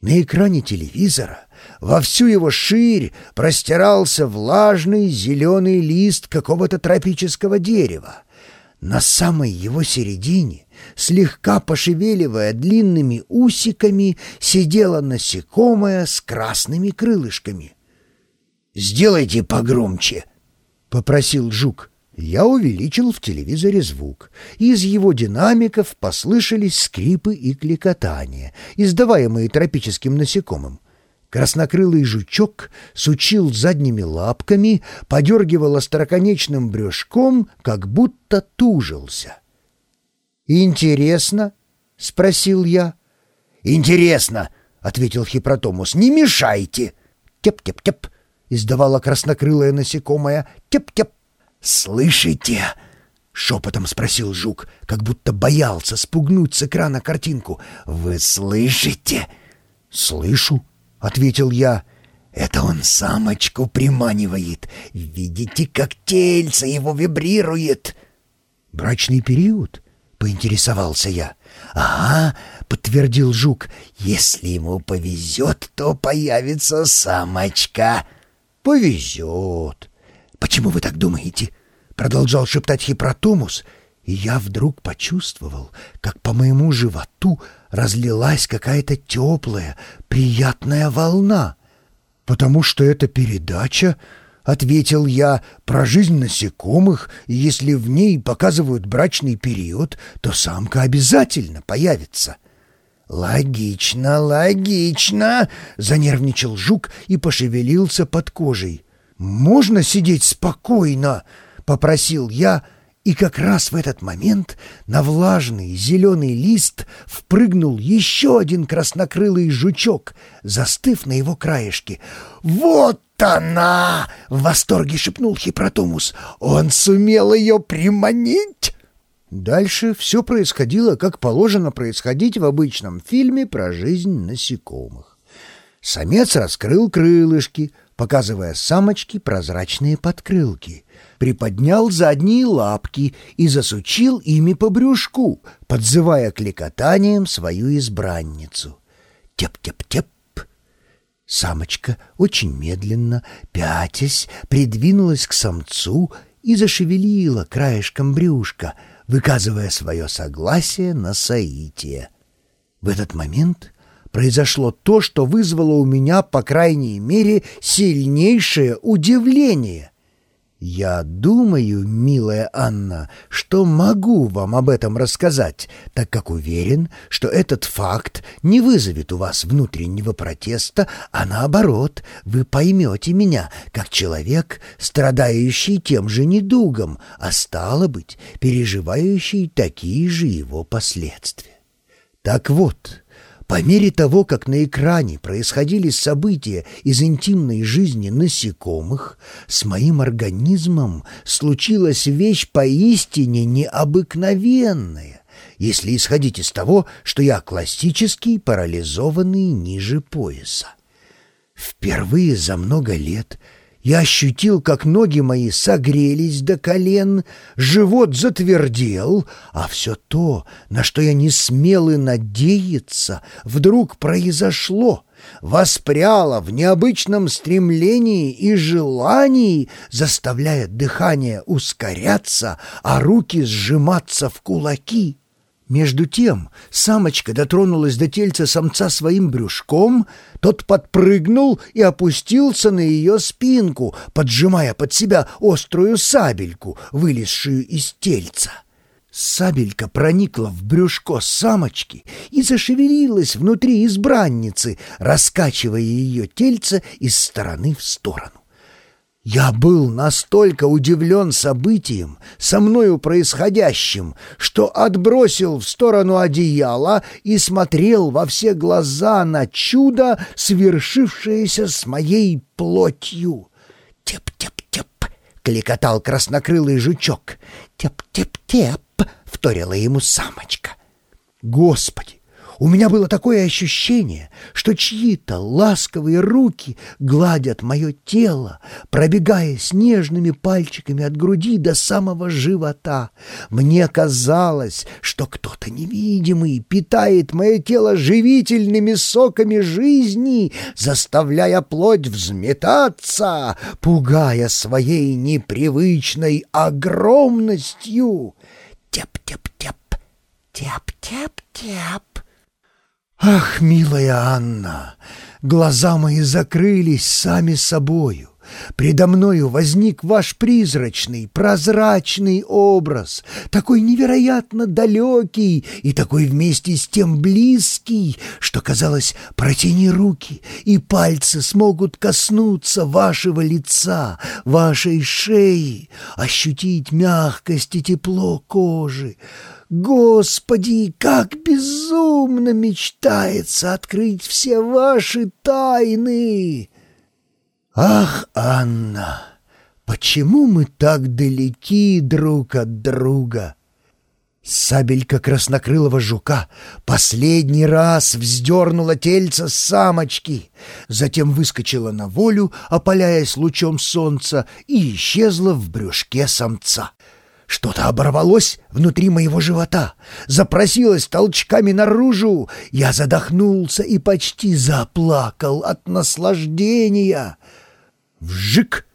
На экране телевизора во всю его ширь простирался влажный зеленый лист какого-то тропического дерева. На самой его середине, слегка пошевеливая длинными усиками, сидела насекомое с красными крылышками. «Сделайте погромче», — попросил жук. Я увеличил в телевизоре звук. Из его динамиков послышались скрипы и кликотания, издаваемые тропическим насекомым. Краснокрылый жучок сучил задними лапками, подергивал остроконечным брюшком, как будто тужился. «Интересно?» — спросил я. «Интересно!» — ответил Хипротомус. «Не мешайте!» «Теп-теп-теп!» — издавала краснокрылое насекомое. «Теп-теп!» «Слышите?» — шепотом спросил жук, как будто боялся спугнуть с экрана картинку. «Вы слышите?» «Слышу», — ответил я. «Это он самочку приманивает. Видите, как тельце его вибрирует?» «Брачный период?» — поинтересовался я. «Ага», — подтвердил жук. «Если ему повезет, то появится самочка». «Повезет». «Почему вы так думаете?» — продолжал шептать Хипротомус, и я вдруг почувствовал, как по моему животу разлилась какая-то теплая, приятная волна. «Потому что это передача», — ответил я, — «про жизнь насекомых, и если в ней показывают брачный период, то самка обязательно появится». «Логично, логично!» — занервничал жук и пошевелился под кожей. «Можно сидеть спокойно?» — попросил я, и как раз в этот момент на влажный зеленый лист впрыгнул еще один краснокрылый жучок, застыв на его краешке. «Вот она!» — в восторге шепнул Хипротомус. «Он сумел ее приманить!» Дальше все происходило, как положено происходить в обычном фильме про жизнь насекомых. Самец раскрыл крылышки — показывая самочке прозрачные подкрылки, приподнял задние лапки и засучил ими по брюшку, подзывая кликотанием свою избранницу. Теп-теп-теп. Самочка очень медленно, пятясь, придвинулась к самцу и зашевелила краешком брюшка, выказывая свое согласие на соитие. В этот момент произошло то, что вызвало у меня, по крайней мере, сильнейшее удивление. Я думаю, милая Анна, что могу вам об этом рассказать, так как уверен, что этот факт не вызовет у вас внутреннего протеста, а наоборот, вы поймете меня как человек, страдающий тем же недугом, а стало быть, переживающий такие же его последствия. Так вот, по мере того, как на экране происходили события из интимной жизни насекомых, с моим организмом случилась вещь поистине необыкновенная, если исходить из того, что я классический парализованный ниже пояса. Впервые за много лет – я ощутил, как ноги мои согрелись до колен, живот затвердел, а все то, на что я не смел и надеяться, вдруг произошло, воспряло в необычном стремлении и желании, заставляя дыхание ускоряться, а руки сжиматься в кулаки. Между тем самочка дотронулась до тельца самца своим брюшком, тот подпрыгнул и опустился на ее спинку, поджимая под себя острую сабельку, вылезшую из тельца. Сабелька проникла в брюшко самочки и зашевелилась внутри избранницы, раскачивая ее тельце из стороны в сторону. Я был настолько удивлен событием, со мною происходящим, что отбросил в сторону одеяла и смотрел во все глаза на чудо, свершившееся с моей плотью. «Теп-теп-теп!» — кликотал краснокрылый жучок. «Теп-теп-теп!» — вторила ему самочка. «Господи! У меня было такое ощущение, что чьи-то ласковые руки гладят мое тело, пробегая снежными пальчиками от груди до самого живота. Мне казалось, что кто-то невидимый питает мое тело живительными соками жизни, заставляя плоть взметаться, пугая своей непривычной огромностью. Теп-теп-теп, теп-теп-теп. Ах, милая Анна, глаза мои закрылись сами собою. Предо мною возник ваш призрачный, прозрачный образ, такой невероятно далекий и такой вместе с тем близкий, что, казалось, протяни руки, и пальцы смогут коснуться вашего лица, вашей шеи, ощутить мягкость и тепло кожи. Господи, как безумно мечтается открыть все ваши тайны! Ах, Анна, почему мы так далеки друг от друга? Сабелька краснокрылого жука последний раз вздернула тельца самочки, затем выскочила на волю, опаляясь лучом солнца, и исчезла в брюшке самца. Что-то оборвалось внутри моего живота, запросилось толчками наружу. Я задохнулся и почти заплакал от наслаждения. Вжик!